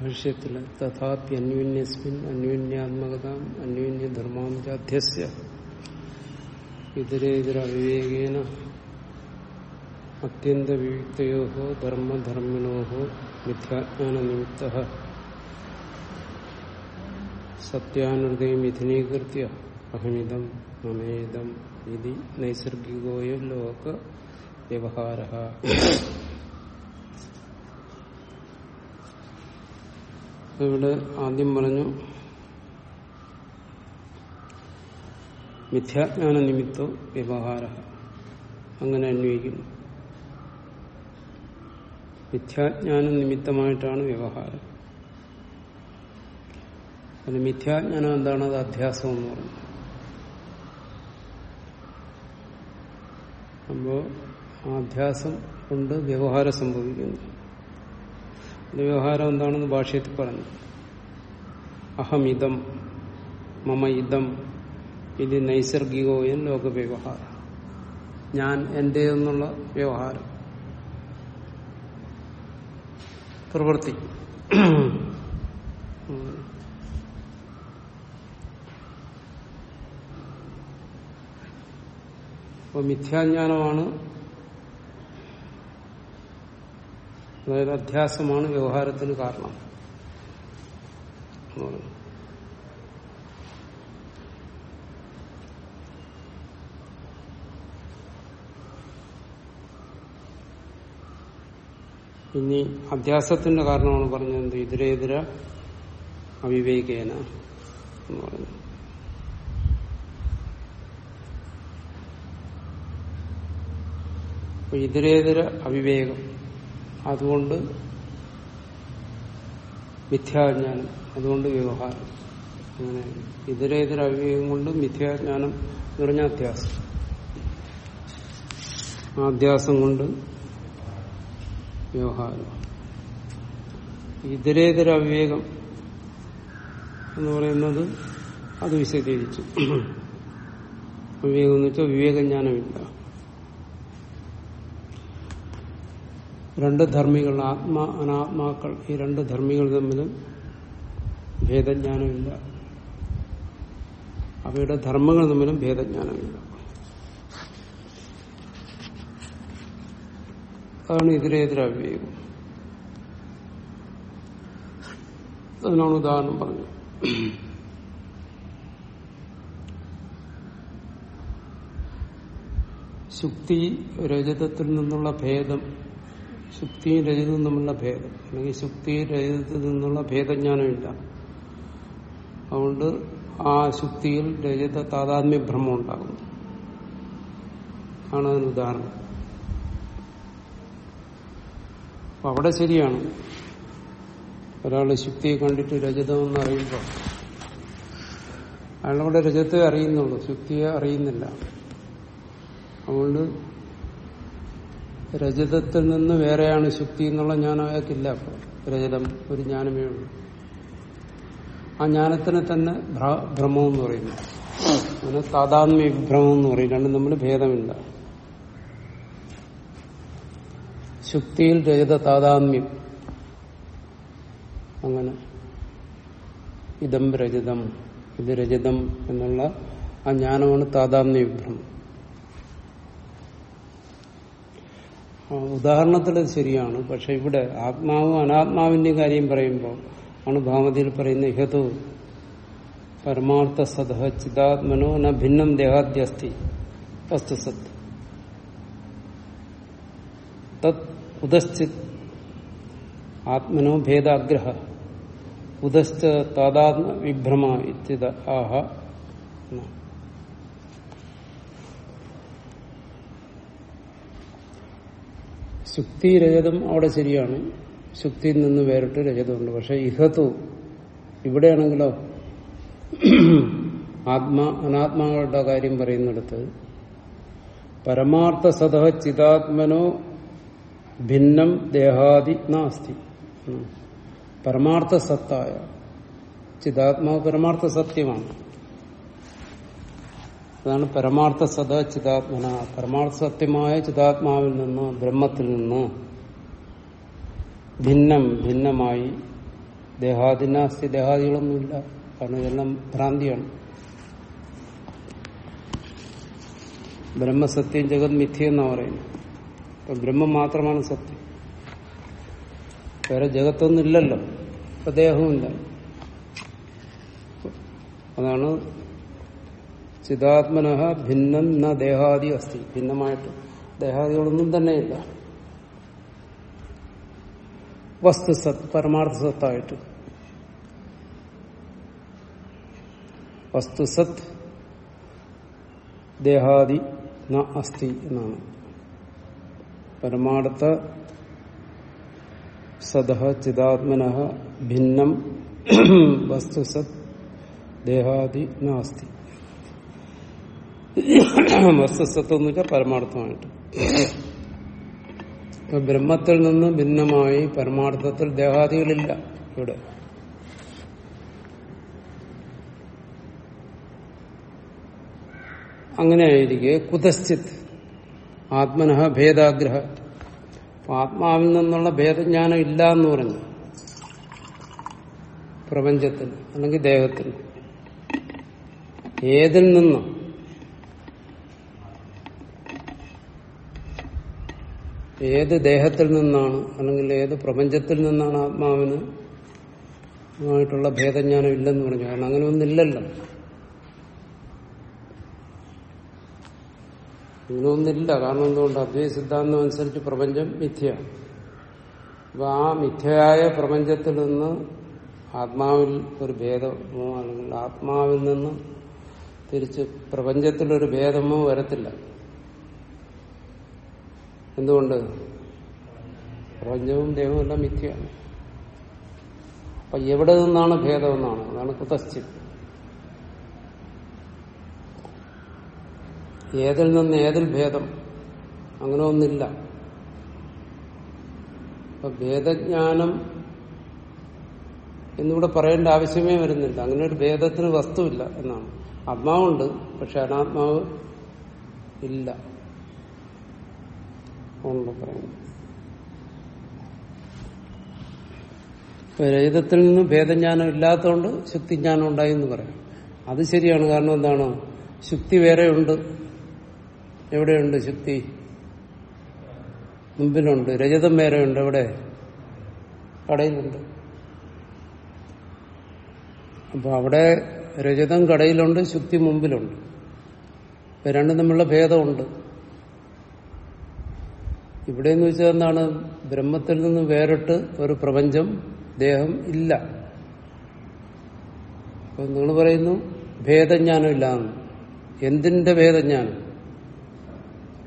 ഭാഷ്യത്തിൽ തഥാപി അന്യോന്യസ്മിൻ അന്യോന്യാത്മകത അന്യോന്യധർമാം ചാധ്യസ്യ. ഇതരേതര അവിവേകേന അത്യന്തവിയുക്തയോ ധർമ്മധർമ്മിണോ മിഥ്യാജ്ഞാനനിമിത്ത. സത്യാനൃതയും വിധിനീകൃത്യ അഹമിതം മമേദം ഇതി നൈസർഗികോയ ലോക വ്യവഹാര. ഇവിടെ ആദ്യം പറഞ്ഞു മിഥ്യാജ്ഞാന നിമിത്തോ വ്യവഹാര. അങ്ങനെ അന്വയിക്കുന്നു മിഥ്യാജ്ഞാന നിമിത്തമായിട്ടാണ് വ്യവഹാരം. അതിന് മിഥ്യാജ്ഞാനം എന്താണ്? അത് അധ്യാസം എന്ന് പറയുന്നത് അപ്പോ ആ അധ്യാസം കൊണ്ട് വ്യവഹാരം സംഭവിക്കുന്നു. വ്യവഹാരം എന്താണെന്ന് ഭാഷയത്തിൽ പറഞ്ഞു. അഹമിതം മമ ഇതം ഇത് നൈസർഗികോയൻ ലോകവ്യവഹാരം. ഞാൻ എന്റെ എന്നുള്ള വ്യവഹാരം. പ്രവൃത്തി. അപ്പോൾ മിഥ്യാജ്ഞാനമാണ് അതായത് അധ്യാസമാണ് വ്യവഹാരത്തിന് കാരണം. ഇനി അധ്യാസത്തിന്റെ കാരണമാണ് പറഞ്ഞത് ഇതിരെതിര അവിവേകേന എന്ന് പറഞ്ഞു ഇതിരേതര അവിവേകം. അതുകൊണ്ട് മിഥ്യാജ്ഞാനം അതുകൊണ്ട് വ്യവഹാരം. അങ്ങനെ ഇതരേതര അവിവേകം കൊണ്ട് മിഥ്യാജ്ഞാനം എന്ന് പറഞ്ഞ അധ്യാസം ആ അധ്യാസം കൊണ്ട് വ്യവഹാരം. ഇതരേതര അവിവേകം എന്ന് പറയുന്നത് അത് വിശദീകരിച്ചു. വിവേകം എന്ന് വെച്ചാൽ വിവേകജ്ഞാനമില്ല. രണ്ട് ധർമ്മികൾ ആത്മാ അനാത്മാക്കൾ ഈ രണ്ട് ധർമ്മികൾ തമ്മിൽ ഭേദജ്ഞാനമില്ല. അവയുടെ ധർമ്മങ്ങൾ തമ്മിലും ഭേദജ്ഞാനമില്ല. അതാണ് ഇതിനെതിരെ വിവേകം അതിനാണ് ഉദാഹരണം പറഞ്ഞത്. ശുക്തി രജതത്തിൽ നിന്നുള്ള ഭേദം ശുക്തിയും രഹിതം തമ്മിലുള്ള ഭേദം. അല്ലെങ്കിൽ ശുക്തിയും രഹിതത്തിൽ നിന്നുള്ള ഭേദജ്ഞാനമില്ല. അതുകൊണ്ട് ആ ശുക്തിയിൽ രഹിത താതാത്മ്യ ഭ്രമം ഉണ്ടാകുന്നു ആണ് അതിന് ഉദാഹരണം. അപ്പൊ അവിടെ ശരിയാണ്. ഒരാൾ ശുക്തിയെ കണ്ടിട്ട് രജതമെന്ന് അറിയുമ്പോൾ അയാളവിടെ രജത്തെ അറിയുന്നുള്ളൂ. ശുക്തിയെ അറിയുന്നില്ല. അതുകൊണ്ട് രജതത്തിൽ നിന്ന് വേറെയാണ് ശുക്തി എന്നുള്ള ജ്ഞാനം അയാൾക്കില്ല അപ്പോൾ. രജതം ഒരു ജ്ഞാനമേ ഉള്ളൂ. ആ ജ്ഞാനത്തിന് തന്നെ ഭ്രമം എന്ന് പറയുന്നു. അതിന് താതാത്മ്യ വിഭ്രമം എന്ന് പറയും. രണ്ടും തമ്മിൽ ഭേദമില്ല. ശുക്തിയിൽ രജത താതാത്മ്യം. അങ്ങനെ. ഇതം രജതം. ഇത് രജതം എന്നുള്ള ആ ജ്ഞാനമാണ് താതാത്മ്യ വിഭ്രമം. ഉദാഹരണത്തിൽ ശരിയാണ്. പക്ഷെ ഇവിടെ ആത്മാവും അനാത്മാവിന്റെ കാര്യം പറയുമ്പോൾ ആണ് ഭാമതിയിൽ പറയുന്ന ഇഹതു പരമാർത്ഥ സത ചിതാത്മനോ ന ഭിന്നം ദേഹാദ്യസ്തി വസ്തുസത് തത് ഉദശ്ചിത് ആത്മനോ ഭേദാഗ്രഹ ഉദശ്ച താതാത്മ വിഭ്രമ ഇത്യത ആഹ ശുക്തി രജതം അവിടെ ശരിയാണ്. ശുക്തിയിൽ നിന്ന് വേറിട്ട് രജതമുണ്ട്. പക്ഷെ ഇഹത്തു ഇവിടെയാണെങ്കിലോ ആത്മാ അനാത്മാക്കളുടെ കാര്യം പറയുന്നിടത്ത് പരമാർത്ഥ സത ചിതാത്മനോ ഭിന്നം ദേഹാദി നാസ്തി. പരമാർത്ഥ സത്തായ. ചിതാത്മാവ് പരമാർത്ഥ സത്യമാണ്. അതാണ് പരമാർത്ഥ സദ ചിതാത്മന പരമാർത്ഥ സത്യമായ ചിതാത്മാവിൽ നിന്ന് ബ്രഹ്മത്തിൽ നിന്ന് ഭിന്നം ഭിന്നമായി ദേഹാദിനാസ്തി ദേഹാദികളൊന്നുമില്ല. കാരണം ഇതെല്ലാം ഭ്രാന്തിയാണ്. ബ്രഹ്മസത്യം ജഗത് മിഥ്യ എന്നാ പറയുന്നത്. അപ്പൊ ബ്രഹ്മം മാത്രമാണ് സത്യം. വേറെ ജഗത്തൊന്നും ഇല്ലല്ലോ. ഇപ്പൊ ദേഹവുമില്ല. അതാണ് ചിതാത്മന ഭിന്നം ന ദേഹാദി അസ്ഥി ഭിന്നമായിട്ട് ദേഹാദികളൊന്നും തന്നെയില്ല. വസ്തുസത്ത് പരമാർത്ഥ സത്തായിട്ട്. വസ്തുസത് ദേഹാദി ന അസ്ഥി എന്നാണ്. പരമാർത്ഥ സദ ചിതാത്മന ഭിന്നം വസ്തുസത് ദേഹാദി നാസ്തി വസ്തുസത്വം എന്ന് വെച്ചാൽ പരമാർത്ഥമായിട്ട്. ഇപ്പൊ ബ്രഹ്മത്തിൽ നിന്ന് ഭിന്നമായി പരമാർത്ഥത്തിൽ ദേഹാദികളില്ല ഇവിടെ. അങ്ങനെയായിരിക്കെ കുതശ്ചിത് ആത്മനഹ ഭേദാഗ്രഹ. ആത്മാവിൽ നിന്നുള്ള ഭേദജ്ഞാനം ഇല്ല എന്ന് പറഞ്ഞു പ്രപഞ്ചത്തിൽ അല്ലെങ്കിൽ ദേഹത്തിൽ. ഏതിൽ നിന്നും? ഏത് ദേഹത്തിൽ നിന്നാണ് അല്ലെങ്കിൽ ഏത് പ്രപഞ്ചത്തിൽ നിന്നാണ് ആത്മാവിന് ആയിട്ടുള്ള ഭേദജ്ഞാനം ഇല്ലെന്ന് പറഞ്ഞു. കാരണം അങ്ങനെ ഒന്നില്ലല്ലോ ഇങ്ങനൊന്നില്ല കാരണം എന്തുകൊണ്ട്? അദ്വൈ സിദ്ധാന്തം അനുസരിച്ച് പ്രപഞ്ചം മിഥ്യയാണ് അപ്പൊ ആ മിഥ്യയായ പ്രപഞ്ചത്തിൽ നിന്ന് ആത്മാവിൽ ഒരു ഭേദമോ അല്ലെങ്കിൽ ആത്മാവിൽ നിന്ന് തിരിച്ച് പ്രപഞ്ചത്തിലൊരു ഭേദമോ വരത്തില്ല. എന്തുകൊണ്ട്? പ്രപഞ്ചവും ദേഹവും എല്ലാം മിഥ്യയാണ്. അപ്പൊ എവിടെ നിന്നാണ് ഭേദമെന്നാണ്? അതാണ് കുതശ്ചിത്. ഏതിൽ നിന്ന് ഏതിൽ ഭേദം? അങ്ങനെ ഒന്നില്ല. അപ്പൊ ഭേദജ്ഞാനം എന്നിവിടെ പറയേണ്ട ആവശ്യമേ വരുന്നില്ല. അങ്ങനെ ഒരു ഭേദത്തിന് വസ്തുവില്ല എന്നാണ്. ആത്മാവുണ്ട് പക്ഷെ അനാത്മാവ് ഇല്ല. രഹിതത്തിൽ നിന്ന് ഭേദജ്ഞാനം ഇല്ലാത്തതുകൊണ്ട് ശുക്തിജ്ഞാനം ഉണ്ടായി എന്ന് പറയാം. അത് ശരിയാണ്. കാരണം എന്താണ്? ശുക്തി വേറെയുണ്ട്. എവിടെയുണ്ട് ശുക്തി? മുമ്പിലുണ്ട്. രജതം വേറെയുണ്ട്. എവിടെ? കടയിലുണ്ട്. അപ്പൊ അവിടെ രജതം കടയിലുണ്ട് ശുക്തി മുമ്പിലുണ്ട്. രണ്ടും തമ്മിലുള്ള ഭേദമുണ്ട്. ഇവിടെ എന്ന് വെച്ചാൽ എന്താണ് ബ്രഹ്മത്തിൽ നിന്ന് വേറിട്ട് ഒരു പ്രപഞ്ചം ദേഹം ഇല്ല. അപ്പൊ നിങ്ങൾ പറയുന്നു ഭേദജ്ഞാനം ഇല്ല എന്തിന്റെ ഭേദജ്ഞാനം?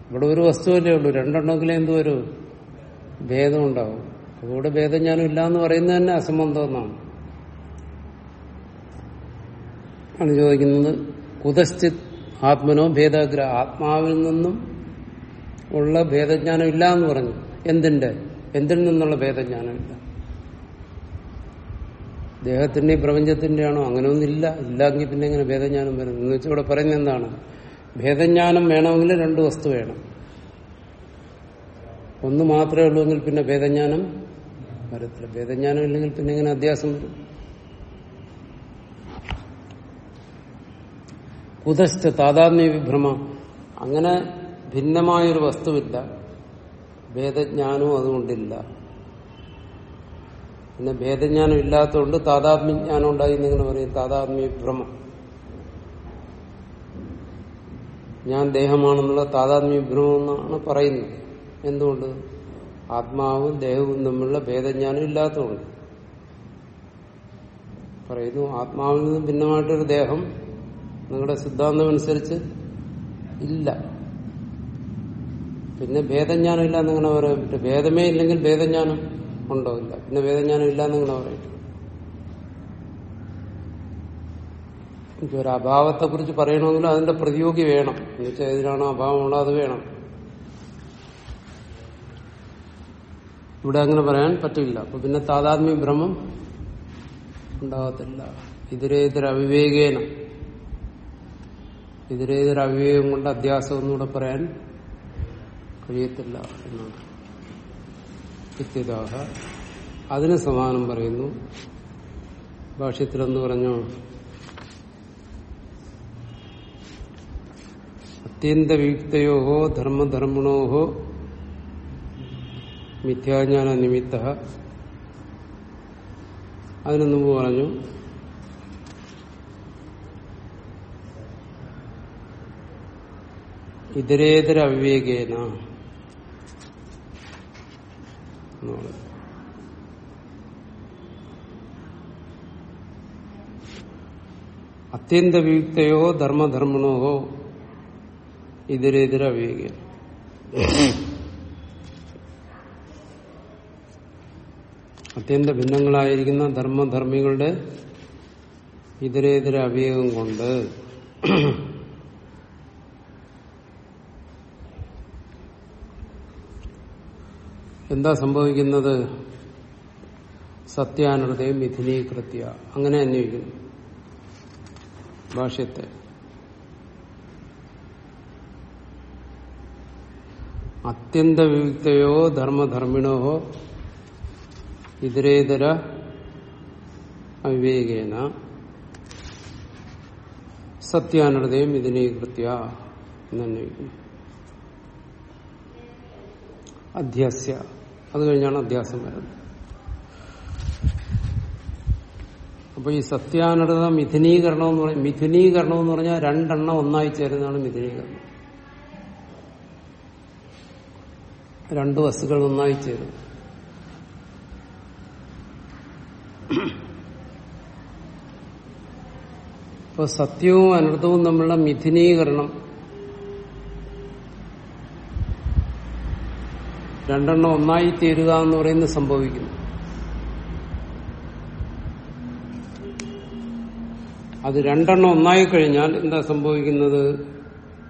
ഇവിടെ ഒരു വസ്തുവല്ലേ ഉള്ളൂ. രണ്ടെണ്ണമെങ്കിലും എന്തു വരും? ഭേദം ഉണ്ടാവും ഇവിടെ ഭേദജ്ഞാനം ഇല്ല എന്ന് പറയുന്നത് തന്നെ അസംബന്ധം എന്നാണ് ആണ് ചോദിക്കുന്നത് കുതശ്ചിത് ആത്മനോ ഭേദാഗ്രഹ ആത്മാവിൽ നിന്നും ഉള്ള ഭേദജ്ഞാനം ഇല്ല എന്ന് പറഞ്ഞു. എന്തിന്റെ? എന്തിൽ നിന്നുള്ള ഭേദജ്ഞാനം ഇല്ല. ദേഹത്തിന്റെയും പ്രപഞ്ചത്തിന്റെയാണോ? ഒന്നില്ല ഇല്ലെങ്കിൽ പിന്നെ എങ്ങനെ ഭേദജ്ഞാനം വരും? എന്ന് വെച്ചാൽ ഇവിടെ പറയുന്നത് എന്താണ്? ഭേദജ്ഞാനം വേണമെങ്കിൽ രണ്ട് വസ്തു വേണം. ഒന്ന് മാത്രമേ ഉള്ളൂ എങ്കിൽ പിന്നെ ഭേദജ്ഞാനം വരത്തില്ല. ഭേദജ്ഞാനം ഇല്ലെങ്കിൽ പിന്നെ എങ്ങനെ അധ്യാസം വരും? കുതശ്ച താതാത്മ്യ വിഭ്രമ. അങ്ങനെ ഭിന്നമായൊരു വസ്തുവില്ല. ഭേദജ്ഞാനവും അതുകൊണ്ടില്ല. പിന്നെ ഭേദജ്ഞാനം ഇല്ലാത്തതുകൊണ്ട് താതാത്മ്യജ്ഞാനം ഉണ്ടായി നിങ്ങൾ പറയും. താതാത്മ്യ ഭ്രമം. ഞാൻ ദേഹമാണെന്നുള്ള താതാത്മ്യ ഭ്രമം എന്നാണ് പറയുന്നത്. എന്തുകൊണ്ട്? ആത്മാവും ദേഹവും തമ്മിലുള്ള ഭേദജ്ഞാനം ഇല്ലാത്തതുകൊണ്ട്. പറയുന്നു ആത്മാവിൽ നിന്നും ഭിന്നമായിട്ടൊരു ദേഹം നിങ്ങളുടെ സിദ്ധാന്തമനുസരിച്ച് ഇല്ല. പിന്നെ ഭേദജ്ഞാനം ഇല്ല എന്നിങ്ങനെ പറയാൻ പറ്റും ഭേദമേ ഇല്ലെങ്കിൽ ഭേദജ്ഞാനം ഉണ്ടോ? ഇല്ല. പിന്നെ ഭേദജ്ഞാനം ഇല്ല എന്നിങ്ങനെ പറയും ഒരു അഭാവത്തെ കുറിച്ച് പറയണമെങ്കിൽ അതിന്റെ പ്രതിയോഗി വേണം. എന്ന് വെച്ചാൽ ഏതിനാണോ അഭാവമുള്ളത് അത് വേണം. ഇവിടെ അങ്ങനെ പറയാൻ പറ്റില്ല. അപ്പൊ പിന്നെ താതാത്മ്യ ഭ്രമം ഉണ്ടാകത്തില്ല ഇതിരേതര അവിവേകേന. ഇതിരേതര അവിവേകം കൊണ്ട് അധ്യാസം ഒന്നുകൂടെ പറയാൻ കഴിയത്തില്ല എന്നാണ് ഇത്യതാഹ അതിന് സമാനം പറയുന്നു. ഭാഷ്യത്തിലെന്ന് പറഞ്ഞു? അത്യന്തവിയുക്തയോ ധർമ്മധർമ്മണോഹോ മിഥ്യാജ്ഞാന നിമിത്ത അതിനു പറഞ്ഞു. ഇതരേതര അവിവേകേന. എന്ന് പറഞ്ഞു. അത്യന്തവിയുക്തയോ ധർമ്മധർമ്മണോ ഇതിരെതിരെ അവിവേകേന അത്യന്ത ഭിന്നങ്ങളായിരിക്കുന്ന ധർമ്മധർമ്മികളുടെ ഇതരേതര അവയോഗം കൊണ്ട് എന്താ സംഭവിക്കുന്നത്? സത്യാനൃതയും മിഥുനീകൃത്യ. അങ്ങനെ അന്വയിക്കുന്നു ഭാഷ്യത്തെ. അത്യന്തവിയുക്തയോ ധർമ്മധർമ്മിണോ ഇതരേതര അവിവേകേന സത്യാനൃതയും ഇതിനീകൃത്യ എന്നന്വയിക്കുന്നു അധ്യാസ്യ. അത് കഴിഞ്ഞാണ് അധ്യാസം വരുന്നത്. അപ്പൊ ഈ സത്യാനൃത മിഥുനീകരണം എന്ന് പറഞ്ഞാൽ മിഥുനീകരണം എന്ന് പറഞ്ഞാൽ രണ്ടെണ്ണം ഒന്നായി ചേരുന്നതാണ് മിഥുനീകരണം. രണ്ട് വസ്തുക്കൾ ഒന്നായി ചേരും. ഇപ്പൊ സത്യവും അനർത്ഥവും തമ്മിലുള്ള മിഥുനീകരണം രണ്ടെണ്ണം ഒന്നായി തീരുക എന്ന് പറയുന്നത് സംഭവിക്കുന്നു. അത് രണ്ടെണ്ണം ഒന്നായി കഴിഞ്ഞാൽ എന്താ സംഭവിക്കുന്നത്?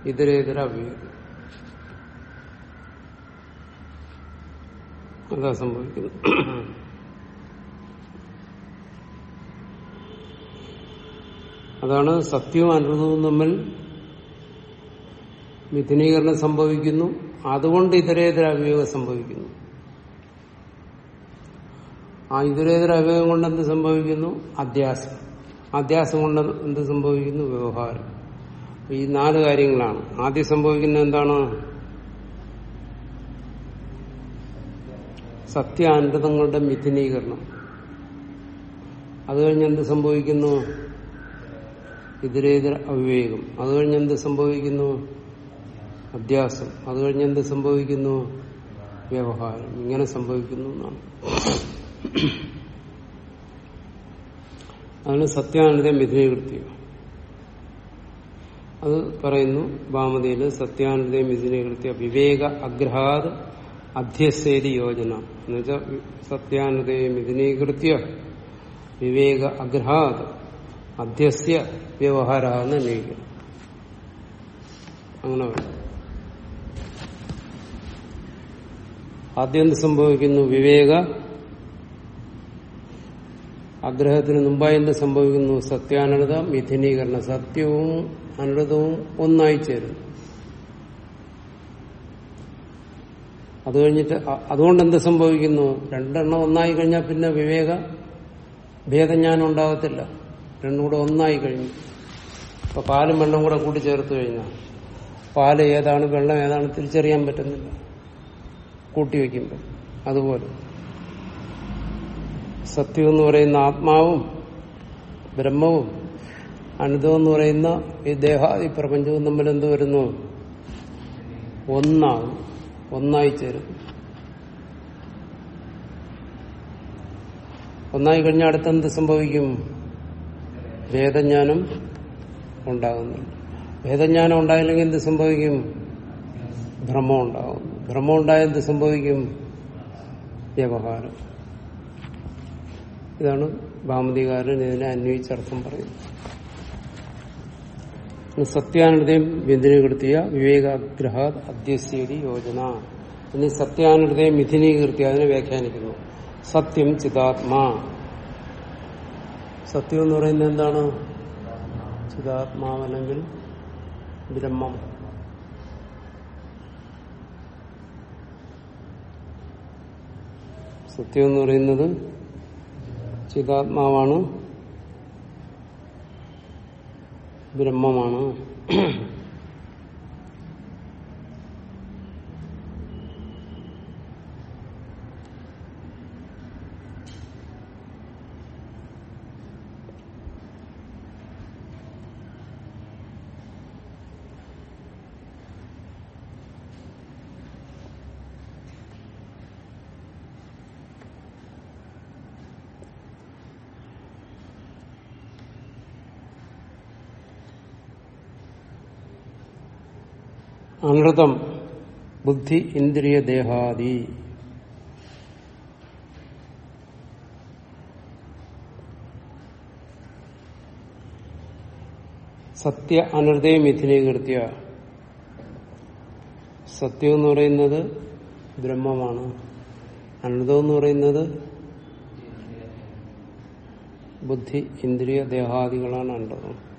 ഇതരേതര അഭിയോഗം അതാ സംഭവിക്കുന്നത്. അതാണ് സത്യവും അനുഭവവും തമ്മിൽ മിഥുനീകരണം സംഭവിക്കുന്നു. അതുകൊണ്ട് ഇതരേതര അവിവേകം സംഭവിക്കുന്നു? ആ ഇതരേതര അവിവേകം കൊണ്ട് എന്ത് സംഭവിക്കുന്നു? അധ്യാസം. അധ്യാസം കൊണ്ട് എന്ത് സംഭവിക്കുന്നു? വ്യവഹാരം. ഈ നാല് കാര്യങ്ങളാണ്. ആദ്യം സംഭവിക്കുന്നത് എന്താണ്? സത്യാനൃതങ്ങളുടെ മിഥുനീകരണം. അത് കഴിഞ്ഞ് എന്ത് സംഭവിക്കുന്നു? ഇതരേതര അവിവേകം അത് കഴിഞ്ഞ് എന്ത് സംഭവിക്കുന്നു? അധ്യാസം അത് കഴിഞ്ഞ് എന്ത് സംഭവിക്കുന്നു? വ്യവഹാരം. ഇങ്ങനെ സംഭവിക്കുന്നു എന്നാണ്. അതിന് സത്യാനന്ദ മിഥുനീകൃത്യം. അത് പറയുന്നു ഭാമതിയിൽ സത്യാനന്ദ മിഥുനീകൃത്യ വിവേക അഗ്രഹാത് അധ്യസേതി യോജന. എന്നുവെച്ചാൽ സത്യാനന്ദ മിഥുനീകൃത്യ വിവേക അഗ്രഹാത് അധ്യസ്യ വ്യവഹാര എന്ന് അന്വയിക്കണം അങ്ങനെ വേണം ആദ്യം എന്ത് സംഭവിക്കുന്നു? വിവേക. ആഗ്രഹത്തിന് മുമ്പായി എന്ത് സംഭവിക്കുന്നു? സത്യാനൃത മിഥുനീകരണം. സത്യവും അനുതവും ഒന്നായി ചേരുന്നു. അത് കഴിഞ്ഞിട്ട് അതുകൊണ്ട് എന്ത് സംഭവിക്കുന്നു? രണ്ടെണ്ണം ഒന്നായി കഴിഞ്ഞാൽ പിന്നെ വിവേക. ഭേദജ്ഞാനം ഉണ്ടാകത്തില്ല. രണ്ടും കൂടെ ഒന്നായി കഴിഞ്ഞു. ഇപ്പൊ പാലും വെള്ളം കൂടെ കൂട്ടിച്ചേർത്ത് കഴിഞ്ഞാൽ പാൽ ഏതാണ് വെള്ളം ഏതാണ് തിരിച്ചറിയാൻ പറ്റുന്നില്ല. കൂട്ടിവെക്കുമ്പോൾ. അതുപോലെ. സത്യം എന്ന് പറയുന്ന ആത്മാവും ബ്രഹ്മവും അനുദം എന്ന് പറയുന്ന ഈ ദേഹാദി പ്രപഞ്ചവും തമ്മിൽ എന്ത് വരുന്നു? ഒന്നാകും ഒന്നായി ചേരും. ഒന്നായി കഴിഞ്ഞാൽ അടുത്തെന്ത് സംഭവിക്കും? വേദജ്ഞാനം ഉണ്ടാകുന്നുണ്ട് വേദജ്ഞാനം ഉണ്ടായില്ലെങ്കിൽ എന്ത് സംഭവിക്കും? ഭ്രമം ഉണ്ടാകും ഭ്രമം എന്ത് സംഭവിക്കും? വ്യവഹാരം. ഇതാണ് ഭാമതികാരൻ ഇതിനെ അന്വയിച്ചർത്ഥം പറയുന്നത്. സത്യാനൃതയും വ്യതിനീകൃത്തിയ വിവേകാഗ്രഹ അധ്യസ്യതി യോജന. ഇനി സത്യാനൃതയും മിഥുനീകൃത്തി അതിനെ വ്യാഖ്യാനിക്കുന്നു. സത്യം ചിതാത്മാ. സത്യം എന്ന് പറയുന്നത് എന്താണ്? ചിതാത്മാവല്ലെങ്കിൽ ബ്രഹ്മം. സത്യം എന്ന് പറയുന്നത് ചിതാത്മാവാണ് ബ്രഹ്മമാണ്. അനൃതം ബുദ്ധി ഇന്ദ്രിയ ദേഹാദി. സത്യ അനൃതയെ മിഥിനീകൃത്യ സത്യം എന്ന് പറയുന്നത് ബ്രഹ്മമാണ്. അനൃതം എന്ന് പറയുന്നത് ബുദ്ധി ഇന്ദ്രിയ ദേഹാദികളാണ് അനൃതം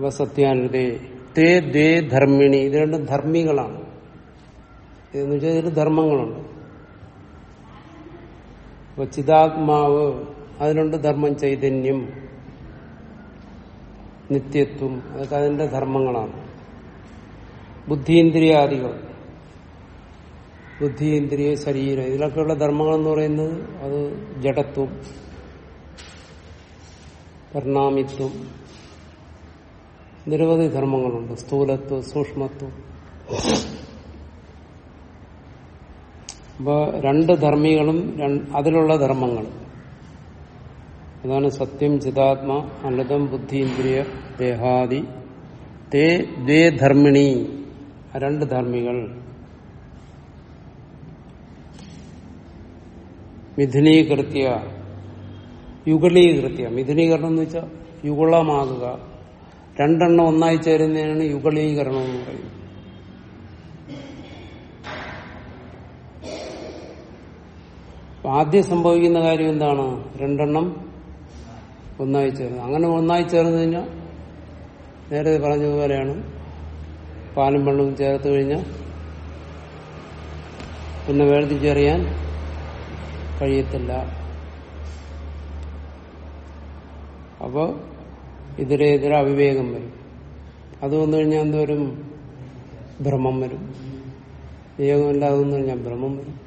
അപ്പൊ സത്യാനുതേ തേ ദേ ധർമ്മിണി. ഇത് രണ്ടും ധർമ്മികളാണ്. എന്ന് വെച്ചാൽ ഇതിൽ ധർമ്മങ്ങളുണ്ട്. അപ്പൊ ചിതാത്മാവ് അതിനുണ്ട് ധർമ്മം ചൈതന്യം നിത്യത്വം അതൊക്കെ അതിന്റെ ധർമ്മങ്ങളാണ്. ബുദ്ധീന്ദ്രിയാദികൾ. ബുദ്ധീന്ദ്രിയ ശരീരം. ഇതിലൊക്കെയുള്ള ധർമ്മങ്ങൾ എന്ന് പറയുന്നത് അത് ജഡത്വം പരിണാമിത്വം നിരവധി ധർമ്മങ്ങളുണ്ട്. സ്ഥൂലത്വം സൂക്ഷ്മത്വം. അപ്പൊ രണ്ട് ധർമ്മികളും അതിലുള്ള ധർമ്മങ്ങൾ. അതാണ് സത്യം ചിതാത്മ അനുദം ബുദ്ധി ഇന്ദ്രിയ ദേഹാദി. തേ ദ്വേ ധർമ്മിണി. രണ്ട് ധർമ്മികൾ. മിഥുനീകൃത്യ യുഗളീകൃത്യ. മിഥുനീകരണം എന്ന് വെച്ചാൽ യുഗളമാകുക. രണ്ടെണ്ണം ഒന്നായി ചേരുന്നതിനാണ് യുഗളീകരണം എന്ന് പറയുന്നത്. ആദ്യം സംഭവിക്കുന്ന കാര്യം എന്താണ്? രണ്ടെണ്ണം ഒന്നായി ചേർന്ന് അങ്ങനെ ഒന്നായി ചേർന്ന് കഴിഞ്ഞാൽ നേരത്തെ പറഞ്ഞതുപോലെയാണ് പാലും വെള്ളവും ചേർത്ത് കഴിഞ്ഞാൽ പിന്നെ വേർതിരിച്ചറിയാൻ കഴിയത്തില്ല. അപ്പോൾ ഇതിലെ എതിരെ അവിവേകം വരും. അത് വന്നു കഴിഞ്ഞാൽ എന്തോരും ഭ്രമം വരും. വിവേകമില്ലാതെ വന്നു കഴിഞ്ഞാൽ ഭ്രമം വരും.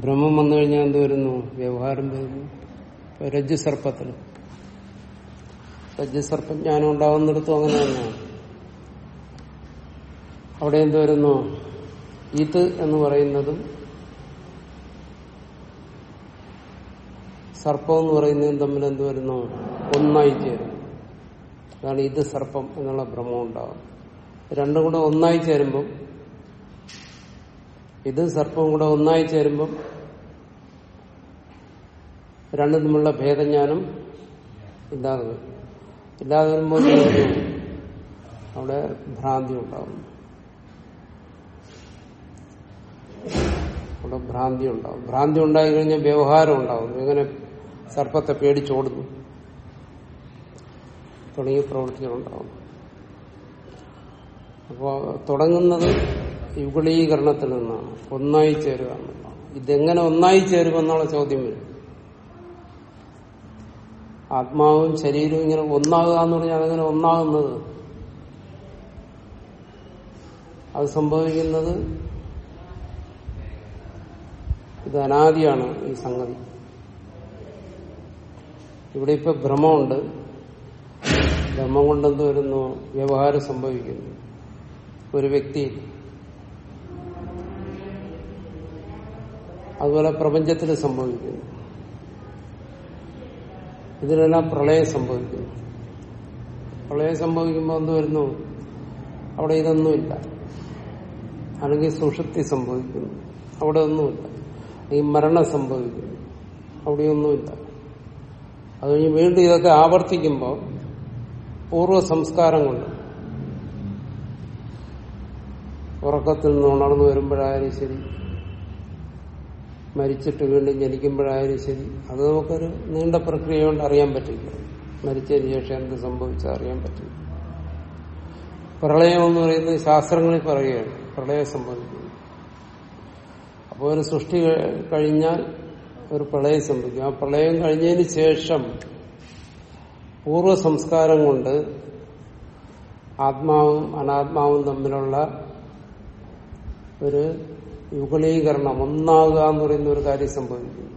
ഭ്രമം വന്നു കഴിഞ്ഞാൽ എന്ത് വരുന്നു വ്യവഹാരം വരുന്നു. രജ്ജുസർപ്പത്തിൽ രജ്ജുസർപ്പം ജ്ഞാനം ഉണ്ടാവുന്നിടത്തും അങ്ങനെ തന്നെയാണ് അവിടെ എന്ത് വരുന്നു ഇത് എന്ന് പറയുന്നതും സർപ്പം എന്ന് പറയുന്നതും തമ്മിൽ എന്ത് വരുന്നു? ഒന്നായി ചേരും. അതാണ് ഇത് സർപ്പം എന്നുള്ള ഭ്രമം ഉണ്ടാവും രണ്ടും കൂടെ ഒന്നായി ചേരുമ്പം ഇത് സർപ്പം കൂടെ ഒന്നായി ചേരുമ്പം രണ്ടും തമ്മിലുള്ള ഭേദജ്ഞാനം ഇല്ലാതെ വരും ഇല്ലാതെ വരുമ്പോൾ അവിടെ ഭ്രാന്തി ഉണ്ടാവും അവിടെ ഭ്രാന്തി ഉണ്ടാവും ഭ്രാന്തി ഉണ്ടായി കഴിഞ്ഞാൽ വ്യവഹാരം ഉണ്ടാവും എങ്ങനെ സർപ്പത്തെ പേടിച്ചോടുന്നു തുടങ്ങിയ പ്രവൃത്തികളുണ്ടാവും. അപ്പോൾ തുടങ്ങുന്നത് യുഗളീകരണത്തിൽ നിന്നാണ്. ഒന്നായി ചേരുക എന്നുള്ളതാണ്. ഇതെങ്ങനെ ഒന്നായി ചേരുമെന്നുള്ള ചോദ്യം വരും. ആത്മാവും ശരീരവും ഇങ്ങനെ ഒന്നാകുക എന്ന് പറഞ്ഞാൽ അതെങ്ങനെ ഒന്നാകുന്നത്? അത് സംഭവിക്കുന്നത് ഇത് അനാദിയാണ് ഈ സംഗതി. ഇവിടെ ഇപ്പൊ ഭ്രമമുണ്ട്. ഭ്രമം കൊണ്ടെന്ത് വരുന്നു. വ്യവഹാരം സംഭവിക്കുന്നു. ഒരു വ്യക്തി അതുപോലെ പ്രപഞ്ചത്തിൽ സംഭവിക്കുന്നു. ഇതിനെല്ലാം പ്രളയം സംഭവിക്കുന്നു. പ്രളയം സംഭവിക്കുമ്പോൾ എന്ത് വരുന്നു? അവിടെ ഇതൊന്നുമില്ല. അല്ലെങ്കിൽ സുഷുപ്തി സംഭവിക്കുന്നു. അവിടെ ഒന്നുമില്ല. ഈ മരണം സംഭവിക്കുന്നു. അവിടെയൊന്നുമില്ല. അത് കഴിഞ്ഞ് വീണ്ടും ഇതൊക്കെ ആവർത്തിക്കുമ്പോൾ പൂർവ സംസ്കാരം കൊണ്ട് ഉറക്കത്തിൽ നിന്ന് ഉണർന്നു വരുമ്പോഴായാലും ശരി മരിച്ചിട്ട് വീണ്ടും ജനിക്കുമ്പോഴായാലും ശരി അത് നമുക്കൊരു നീണ്ട പ്രക്രിയ കൊണ്ട് അറിയാൻ പറ്റില്ല. മരിച്ചതിന് ശേഷം എന്ത് സംഭവിച്ചാൽ അറിയാൻ പറ്റില്ല. പ്രളയം എന്ന് പറയുന്നത് ശാസ്ത്രങ്ങളിൽ പറയുകയാണ് പ്രളയം സംഭവിക്കുന്നത് അപ്പോൾ ഒരു സൃഷ്ടി കഴിഞ്ഞാൽ ഒരു പ്രളയം സംഭവിക്കും ആ പ്രളയം കഴിഞ്ഞതിന് ശേഷം പൂർവ സംസ്കാരം കൊണ്ട് ആത്മാവും അനാത്മാവും തമ്മിലുള്ള ഒരു യുഗളീകരണം ഒന്നാകുക എന്ന് പറയുന്ന ഒരു കാര്യം സംഭവിക്കുന്നു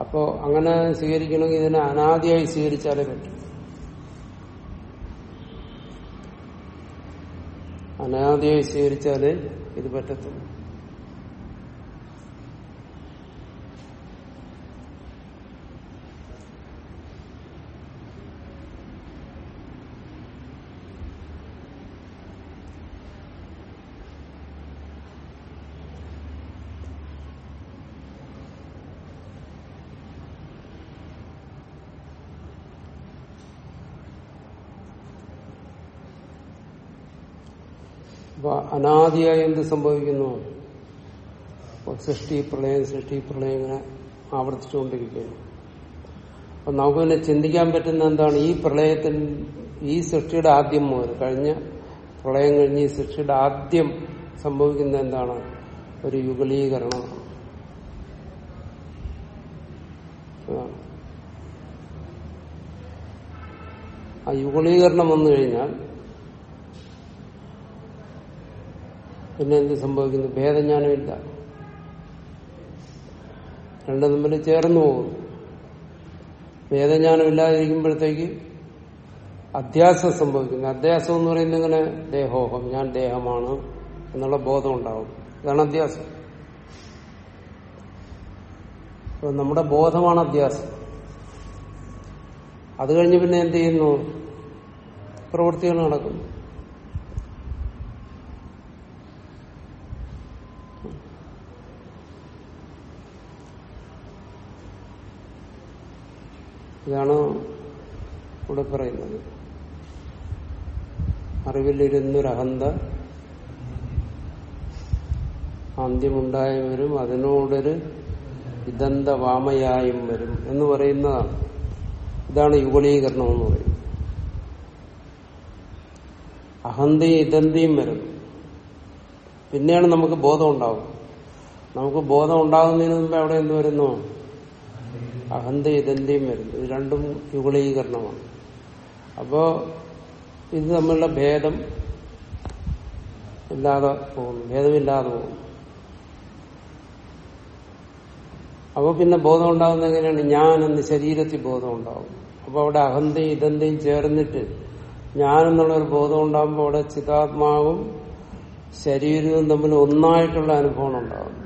അപ്പോ അങ്ങനെ സ്വീകരിക്കണമെങ്കിൽ ഇതിനെ അനാദിയായി സ്വീകരിച്ചാലേ പറ്റും. അനാദിയായി സ്വീകരിച്ചാലേ ഇത് പറ്റത്തുള്ളൂ. അപ്പൊ അനാദിയായി എന്ത് സംഭവിക്കുന്നു? സൃഷ്ടി പ്രളയം സൃഷ്ടി പ്രളയം ഇങ്ങനെ ആവർത്തിച്ചുകൊണ്ടിരിക്കുകയാണ്. അപ്പൊ നമുക്ക് പിന്നെ ചിന്തിക്കാൻ പറ്റുന്ന എന്താണ്? ഈ പ്രളയത്തിൽ ഈ സൃഷ്ടിയുടെ ആദ്യം മുതൽ കഴിഞ്ഞ പ്രളയം കഴിഞ്ഞ് ഈ സൃഷ്ടിയുടെ ആദ്യം സംഭവിക്കുന്ന എന്താണ്? ഒരു യുഗലീകരണം. ആ യുഗളീകരണം വന്നു കഴിഞ്ഞാൽ പിന്നെ എന്ത് സംഭവിക്കുന്നു? ഭേദജ്ഞാനമില്ല. രണ്ടും തമ്മിൽ ചേർന്നു പോകുന്നു ഭേദജ്ഞാനം ഇല്ലാതിരിക്കുമ്പോഴത്തേക്ക് അധ്യാസം സംഭവിക്കുന്നു. അധ്യാസം എന്ന് പറയുന്നത് ഇങ്ങനെ ദേഹോഹം. ഞാൻ ദേഹമാണ് എന്നുള്ള ബോധം ഉണ്ടാവും. ഇതാണ് അധ്യാസം. അപ്പൊ നമ്മുടെ ബോധമാണ് അധ്യാസം. അത് കഴിഞ്ഞ് പിന്നെ എന്ത് ചെയ്യുന്നു? പ്രവൃത്തികൾ നടക്കുന്നു. ഇതാണ് ഇവിടെ പറയുന്നത്. അറിവിലിരുന്നൊരഹന്ത അന്ത്യമുണ്ടായി വരും അതിനോടൊരു ഇതന്ത വാമയായും വരും എന്ന് പറയുന്നതാണ്. ഇതാണ് യുഗളീകരണം എന്ന് പറയുന്നത്. അഹന്തയും ഇതന്തയും വരുന്നു. പിന്നെയാണ് നമുക്ക് ബോധം ഉണ്ടാവും നമുക്ക് ബോധം ഉണ്ടാകുന്നതിന് മുമ്പ് അവിടെ എന്ത് വരുന്നു? അഹന്ത ഇതന്തയും വരുന്നു. ഇത് രണ്ടും യുഗളീകരണമാണ് അപ്പോ ഇത് തമ്മിലുള്ള ഭേദം ഇല്ലാതെ പോകുന്നു. ഭേദമില്ലാതെ പോകുന്നു. അപ്പോ പിന്നെ ബോധം ഉണ്ടാകുന്ന എങ്ങനെയാണ്? ഞാൻ എന്ന് ശരീരത്തിൽ ബോധം ഉണ്ടാകും. അപ്പൊ അവിടെ അഹന്തയും ഇതന്തയും ചേർന്നിട്ട് ഞാൻ എന്നുള്ളൊരു ബോധം ഉണ്ടാകുമ്പോൾ അവിടെ ചിതാത്മാവും ശരീരവും തമ്മിൽ ഒന്നായിട്ടുള്ള അനുഭവം ഉണ്ടാകും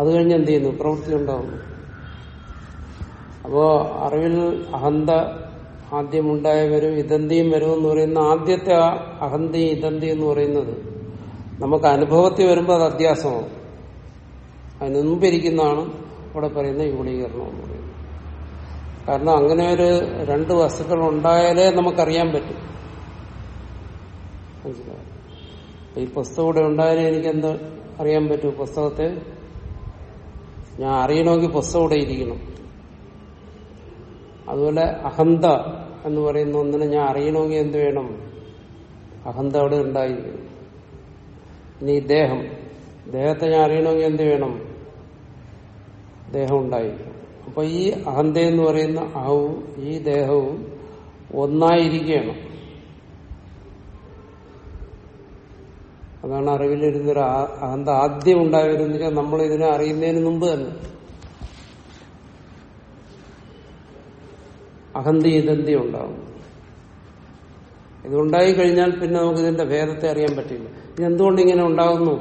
അത് കഴിഞ്ഞ് എന്ത് ചെയ്യുന്നു? പ്രവൃത്തി ഉണ്ടാവുന്നു അപ്പോ അറിവിൽ അഹന്ത ആദ്യമുണ്ടായ വരും ഇതന്തിയും വരും എന്ന് പറയുന്ന ആദ്യത്തെ അഹന്തി ഇതന്തി എന്ന് പറയുന്നത് നമുക്ക് അനുഭവത്തിൽ വരുമ്പോൾ അത് അധ്യാസമാണ് അതിന് മുമ്പിരിക്കുന്നതാണ് ഇവിടെ പറയുന്ന യുഗളീകരണം എന്ന് പറയുന്നത്. കാരണം അങ്ങനെ ഒരു രണ്ട് വസ്തുക്കൾ ഉണ്ടായാലേ നമുക്കറിയാൻ പറ്റും. ഈ പുസ്തകം ഇവിടെ ഉണ്ടായാലേ എനിക്കെന്ത് അറിയാൻ പറ്റൂ? പുസ്തകത്തെ ഞാൻ അറിയണമെങ്കിൽ പുസ്തകം ഇരിക്കണം. അതുപോലെ അഹന്ത എന്ന് പറയുന്ന ഒന്നിനെ ഞാൻ അറിയണമെങ്കിൽ എന്ത് വേണം? അഹന്ത അവിടെ ഉണ്ടായിരിക്കണം. ഇനി ദേഹം ദേഹത്തെ ഞാൻ അറിയണമെങ്കിൽ എന്ത് വേണം? ദേഹം ഉണ്ടായിരിക്കണം. അപ്പൊ ഈ അഹന്ത എന്ന് പറയുന്ന അഹവും ഈ ദേഹവും ഒന്നായിരിക്കുകയാണ്. അതാണ് അറിവിലിരുന്നൊരു അഹന്ത ആദ്യം ഉണ്ടായിരുന്നില്ല നമ്മൾ ഇതിനെ അറിയുന്നതിന് മുമ്പ് തന്നെ. അഹന്തി ഇതന്തി ഉണ്ടാവും. ഇതുണ്ടായി കഴിഞ്ഞാൽ പിന്നെ നമുക്ക് ഇതിന്റെ ഭേദത്തെ അറിയാൻ പറ്റില്ല. ഇതെന്തുകൊണ്ട് ഇങ്ങനെ ഉണ്ടാകുന്നു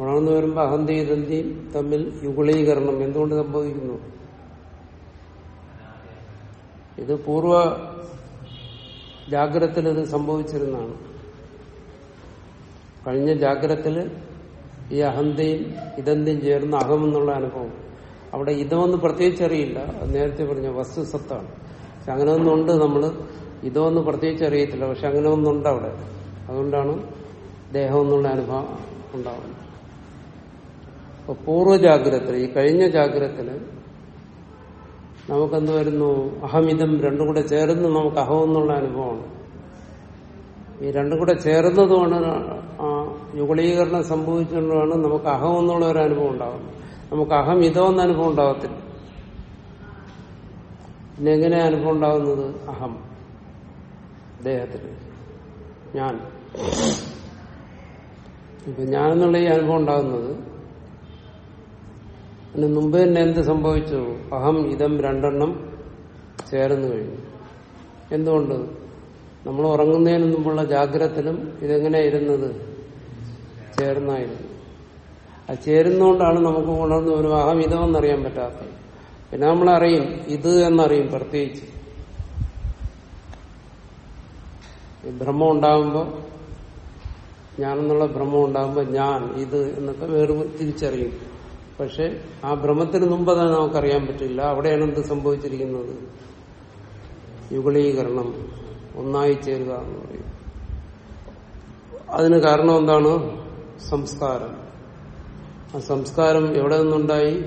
ഉണർന്നു വരുമ്പോൾ അഹന്തി ഇതന്തിയും തമ്മിൽ യുഗളീകരണം എന്തുകൊണ്ട് സംഭവിക്കുന്നു? ഇത് പൂർവ ജാഗ്രതത്തിൽ ഇത് സംഭവിച്ചിരുന്നതാണ്. കഴിഞ്ഞ ജാഗ്രതത്തിൽ ഈ അഹന്തയും ഇതന്തയും ചേർന്ന അഹം എന്നുള്ള അനുഭവം. അവിടെ ഇതമൊന്ന് പ്രത്യേകിച്ച് അറിയില്ല നേരത്തെ പറഞ്ഞ വസ്തുസത്താണ് പക്ഷെ അങ്ങനെ ഒന്നുണ്ട് നമ്മൾ ഇതമൊന്ന് പ്രത്യേകിച്ച് അറിയത്തില്ല പക്ഷെ അങ്ങനെ ഒന്നുണ്ട് അവിടെ. അതുകൊണ്ടാണ് ദേഹം എന്നുള്ള അനുഭവം ഉണ്ടാവുന്നത്. അപ്പൊ പൂർവ ജാഗ്രത ഈ കഴിഞ്ഞ ജാഗ്രതത്തിൽ നമുക്കെന്ത് വരുന്നു? അഹമിതം രണ്ടും കൂടെ ചേർന്ന് നമുക്ക് അഹം എന്നുള്ള അനുഭവമാണ്. ഈ രണ്ടും കൂടെ ചേർന്നതുമാണ് ആ യുഗളീകരണം സംഭവിച്ചുകൊണ്ടാണ് നമുക്ക് അഹം എന്നുള്ള ഒരു അനുഭവം ഉണ്ടാകുന്നത് നമുക്ക് അഹം ഇതോ എന്ന അനുഭവം ഉണ്ടാകത്തില്ല പിന്നെ എങ്ങനെ അനുഭവം ഉണ്ടാകുന്നത് അഹം. ദേഹത്തിന് ഞാൻ. ഇപ്പൊ ഞാനെന്നുള്ള ഈ അനുഭവം ഉണ്ടാകുന്നത് അതിന് മുമ്പ് തന്നെ എന്ത് സംഭവിച്ചു? അഹം ഇതം രണ്ടെണ്ണം ചേർന്ന് കഴിഞ്ഞു. എന്തുകൊണ്ട്? നമ്മൾ ഉറങ്ങുന്നതിന് മുമ്പുള്ള ജാഗ്രതത്തിലും ഇതെങ്ങനെ ഇരുന്നത്? ചേർന്നായിരുന്നു. അത് ചേരുന്നതുകൊണ്ടാണ് നമുക്ക് ഉണർന്നു ഒരു അഹം ഇതമെന്നറിയാൻ പറ്റാത്തത്. പിന്നെ നമ്മളറിയും ഇത് എന്നറിയും പ്രത്യേകിച്ച്. ഈ ഭ്രമം ഉണ്ടാകുമ്പോൾ ഞാനെന്നുള്ള ഭ്രമം ഉണ്ടാകുമ്പോൾ ഞാൻ ഇത് എന്നൊക്കെ വേറെ തിരിച്ചറിയും പക്ഷെ ആ ഭ്രമത്തിന് മുമ്പ് തന്നെ നമുക്കറിയാൻ പറ്റില്ല. അവിടെയാണ് എന്ത് സംഭവിച്ചിരിക്കുന്നത്? യുഗളീകരണം ഒന്നായി ചേരുക എന്ന് പറയും. അതിന് കാരണം എന്താണ്? സംസ്കാരം. ആ സംസ്കാരം എവിടെ നിന്നുണ്ടായി?